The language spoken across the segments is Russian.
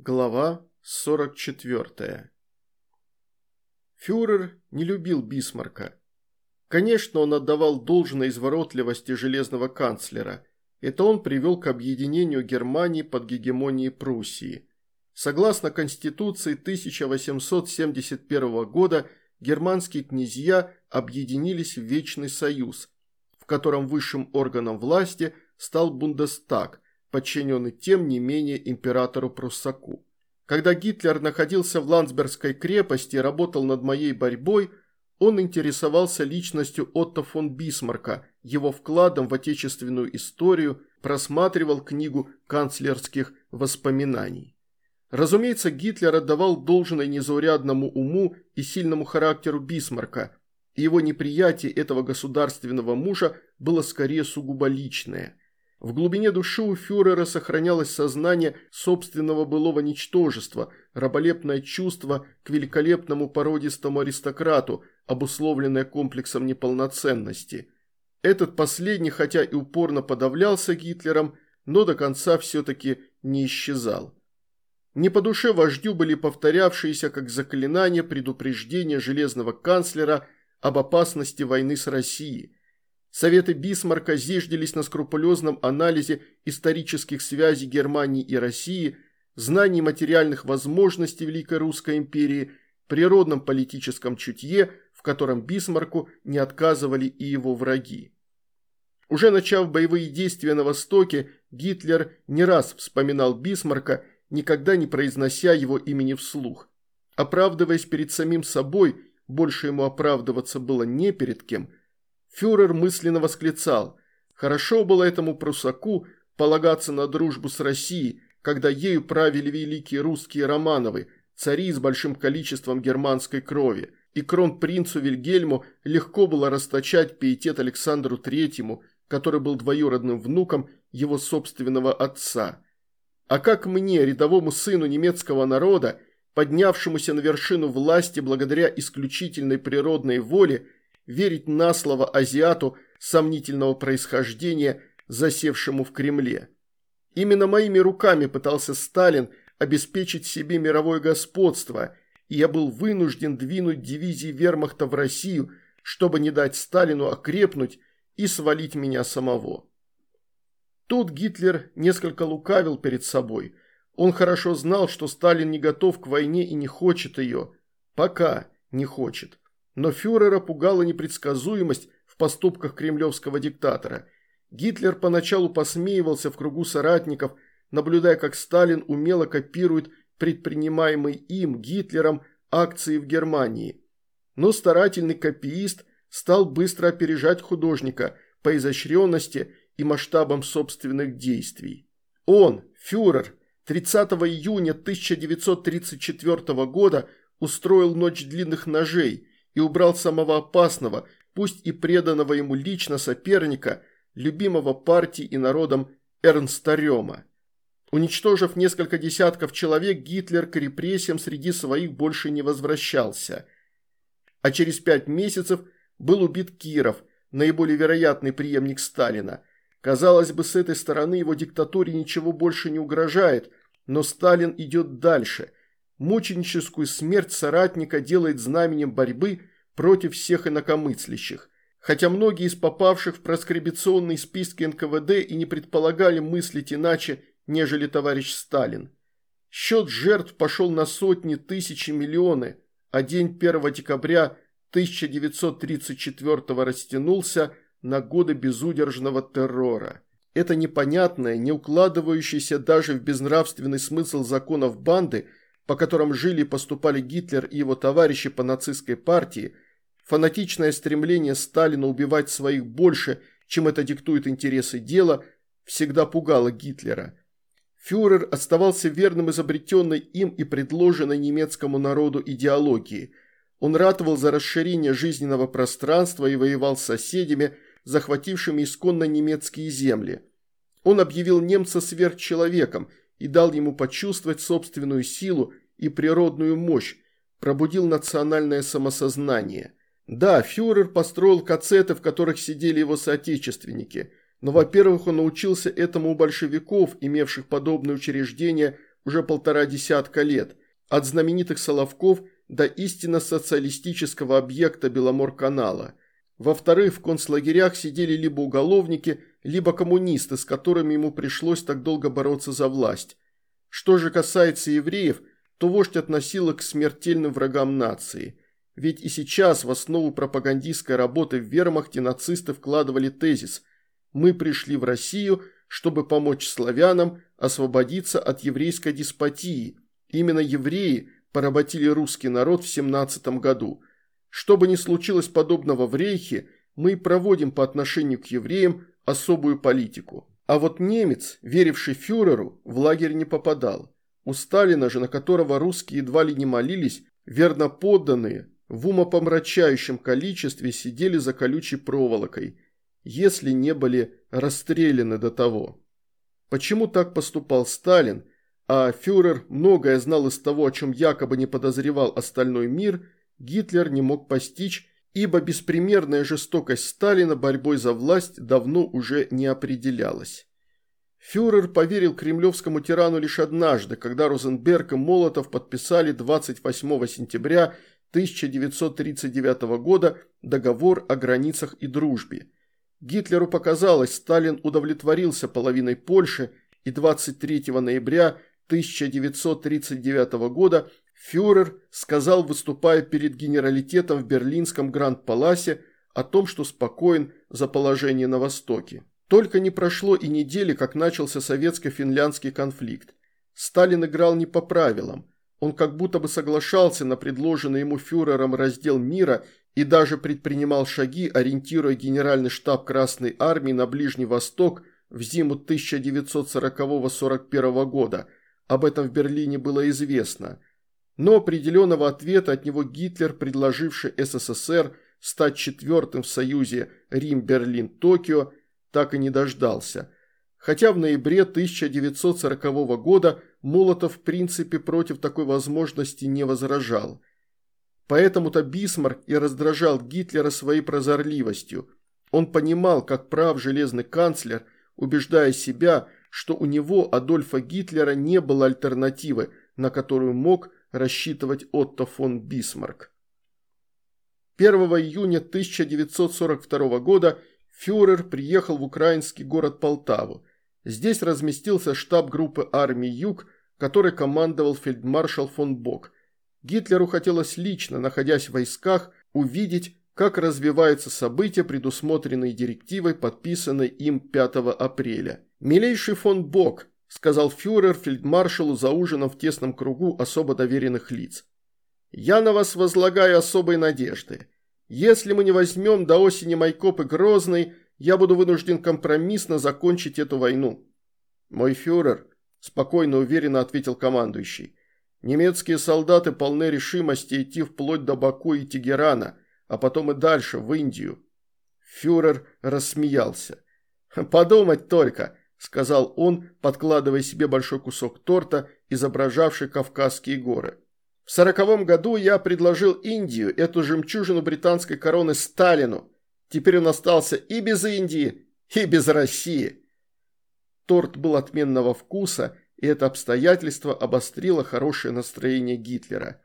Глава 44 Фюрер не любил Бисмарка. Конечно, он отдавал должное изворотливости железного канцлера. Это он привел к объединению Германии под гегемонией Пруссии. Согласно Конституции 1871 года, германские князья объединились в Вечный Союз, в котором высшим органом власти стал Бундестаг, подчиненный тем не менее императору Пруссаку. Когда Гитлер находился в Ландсбергской крепости и работал над моей борьбой, он интересовался личностью Отто фон Бисмарка, его вкладом в отечественную историю, просматривал книгу канцлерских воспоминаний. Разумеется, Гитлер отдавал должное незаурядному уму и сильному характеру Бисмарка, и его неприятие этого государственного мужа было скорее сугубо личное – в глубине души у фюрера сохранялось сознание собственного былого ничтожества, раболепное чувство к великолепному породистому аристократу, обусловленное комплексом неполноценности. Этот последний, хотя и упорно подавлялся Гитлером, но до конца все-таки не исчезал. Не по душе вождю были повторявшиеся как заклинания предупреждения железного канцлера об опасности войны с Россией – Советы Бисмарка зиждились на скрупулезном анализе исторических связей Германии и России, знании материальных возможностей Великой Русской империи, природном политическом чутье, в котором Бисмарку не отказывали и его враги. Уже начав боевые действия на Востоке, Гитлер не раз вспоминал Бисмарка, никогда не произнося его имени вслух. Оправдываясь перед самим собой, больше ему оправдываться было не перед кем – Фюрер мысленно восклицал. Хорошо было этому прусаку полагаться на дружбу с Россией, когда ею правили великие русские Романовы, цари с большим количеством германской крови, и кронпринцу Вильгельму легко было расточать пиетет Александру Третьему, который был двоюродным внуком его собственного отца. А как мне, рядовому сыну немецкого народа, поднявшемуся на вершину власти благодаря исключительной природной воле, верить на слово азиату сомнительного происхождения, засевшему в Кремле. Именно моими руками пытался Сталин обеспечить себе мировое господство, и я был вынужден двинуть дивизии вермахта в Россию, чтобы не дать Сталину окрепнуть и свалить меня самого. Тут Гитлер несколько лукавил перед собой. Он хорошо знал, что Сталин не готов к войне и не хочет ее. Пока не хочет. Но фюрера пугала непредсказуемость в поступках кремлевского диктатора. Гитлер поначалу посмеивался в кругу соратников, наблюдая, как Сталин умело копирует предпринимаемые им, Гитлером, акции в Германии. Но старательный копиист стал быстро опережать художника по изощренности и масштабам собственных действий. Он, фюрер, 30 июня 1934 года устроил ночь длинных ножей, и убрал самого опасного, пусть и преданного ему лично соперника, любимого партией и народом Эрнста Рема. Уничтожив несколько десятков человек, Гитлер к репрессиям среди своих больше не возвращался. А через пять месяцев был убит Киров, наиболее вероятный преемник Сталина. Казалось бы, с этой стороны его диктатуре ничего больше не угрожает, но Сталин идет дальше. Мученическую смерть соратника делает знаменем борьбы против всех инакомыслящих. Хотя многие из попавших в проскрибационные списки НКВД и не предполагали мыслить иначе, нежели товарищ Сталин. Счет жертв пошел на сотни, тысячи, миллионы, а день 1 декабря 1934 растянулся на годы безудержного террора. Это непонятное, не укладывающееся даже в безнравственный смысл законов банды – по которым жили и поступали Гитлер и его товарищи по нацистской партии, фанатичное стремление Сталина убивать своих больше, чем это диктует интересы дела, всегда пугало Гитлера. Фюрер оставался верным изобретенной им и предложенной немецкому народу идеологии. Он ратовал за расширение жизненного пространства и воевал с соседями, захватившими исконно немецкие земли. Он объявил немца сверхчеловеком – и дал ему почувствовать собственную силу и природную мощь, пробудил национальное самосознание. Да, фюрер построил кацеты, в которых сидели его соотечественники, но, во-первых, он научился этому у большевиков, имевших подобные учреждения уже полтора десятка лет, от знаменитых Соловков до истинно социалистического объекта Беломор-канала. Во-вторых, в концлагерях сидели либо уголовники, либо коммунисты, с которыми ему пришлось так долго бороться за власть. Что же касается евреев, то вождь относил их к смертельным врагам нации. Ведь и сейчас в основу пропагандистской работы в вермахте нацисты вкладывали тезис «Мы пришли в Россию, чтобы помочь славянам освободиться от еврейской деспотии. Именно евреи поработили русский народ в 17 году. Что бы ни случилось подобного в Рейхе, мы проводим по отношению к евреям особую политику. А вот немец, веривший фюреру, в лагерь не попадал. У Сталина же, на которого русские едва ли не молились, верно подданные, в умопомрачающем количестве сидели за колючей проволокой, если не были расстреляны до того. Почему так поступал Сталин, а фюрер многое знал из того, о чем якобы не подозревал остальной мир, Гитлер не мог постичь, ибо беспримерная жестокость Сталина борьбой за власть давно уже не определялась. Фюрер поверил кремлевскому тирану лишь однажды, когда Розенберг и Молотов подписали 28 сентября 1939 года договор о границах и дружбе. Гитлеру показалось, Сталин удовлетворился половиной Польши, и 23 ноября 1939 года фюрер сказал, выступая перед генералитетом в берлинском Гранд-Паласе, о том, что спокоен за положение на Востоке. Только не прошло и недели, как начался советско-финляндский конфликт. Сталин играл не по правилам. Он как будто бы соглашался на предложенный ему фюрером раздел мира и даже предпринимал шаги, ориентируя генеральный штаб Красной Армии на Ближний Восток в зиму 1940-41 года. Об этом в Берлине было известно. Но определенного ответа от него Гитлер, предложивший СССР стать четвертым в союзе Рим-Берлин-Токио, так и не дождался. Хотя в ноябре 1940 года Молотов в принципе против такой возможности не возражал. Поэтому-то Бисмарк и раздражал Гитлера своей прозорливостью. Он понимал, как прав железный канцлер, убеждая себя, что у него, Адольфа Гитлера, не было альтернативы, на которую мог рассчитывать Отто фон Бисмарк. 1 июня 1942 года фюрер приехал в украинский город Полтаву. Здесь разместился штаб группы армии «Юг», который командовал фельдмаршал фон Бок. Гитлеру хотелось лично, находясь в войсках, увидеть, как развиваются события, предусмотренные директивой, подписанной им 5 апреля. «Милейший фон Бок», – сказал фюрер фельдмаршалу за ужином в тесном кругу особо доверенных лиц. «Я на вас возлагаю особые надежды. Если мы не возьмем до осени Майкоп и Грозный, я буду вынужден компромиссно закончить эту войну». «Мой фюрер», – спокойно уверенно ответил командующий, – «немецкие солдаты полны решимости идти вплоть до Баку и Тегерана, а потом и дальше, в Индию». Фюрер рассмеялся. «Подумать только», – сказал он, подкладывая себе большой кусок торта, изображавший Кавказские горы. В сороковом году я предложил Индию, эту жемчужину британской короны Сталину. Теперь он остался и без Индии, и без России. Торт был отменного вкуса, и это обстоятельство обострило хорошее настроение Гитлера.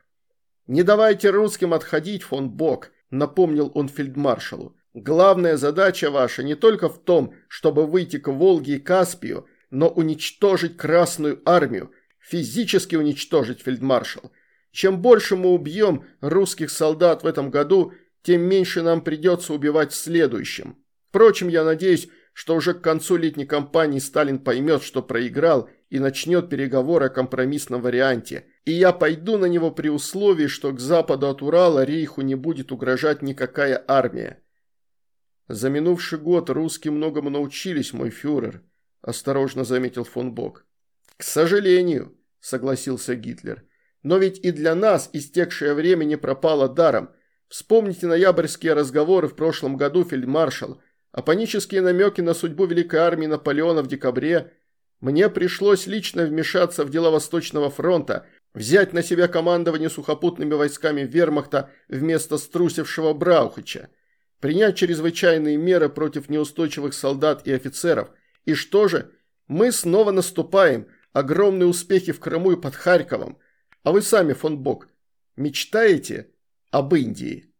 «Не давайте русским отходить, фон Бок», – напомнил он фельдмаршалу. «Главная задача ваша не только в том, чтобы выйти к Волге и Каспию, но уничтожить Красную Армию, физически уничтожить, фельдмаршал». Чем больше мы убьем русских солдат в этом году, тем меньше нам придется убивать в следующем. Впрочем, я надеюсь, что уже к концу летней кампании Сталин поймет, что проиграл, и начнет переговоры о компромиссном варианте. И я пойду на него при условии, что к западу от Урала Рейху не будет угрожать никакая армия. За минувший год русские многому научились, мой фюрер, осторожно заметил фон Бок. К сожалению, согласился Гитлер. Но ведь и для нас истекшее время не пропало даром. Вспомните ноябрьские разговоры в прошлом году, фельдмаршал, а панические намеки на судьбу Великой Армии Наполеона в декабре. Мне пришлось лично вмешаться в дела Восточного фронта, взять на себя командование сухопутными войсками вермахта вместо струсившего Браухича, принять чрезвычайные меры против неустойчивых солдат и офицеров. И что же? Мы снова наступаем – огромные успехи в Крыму и под Харьковом. А вы сами, фон Бок, мечтаете об Индии?»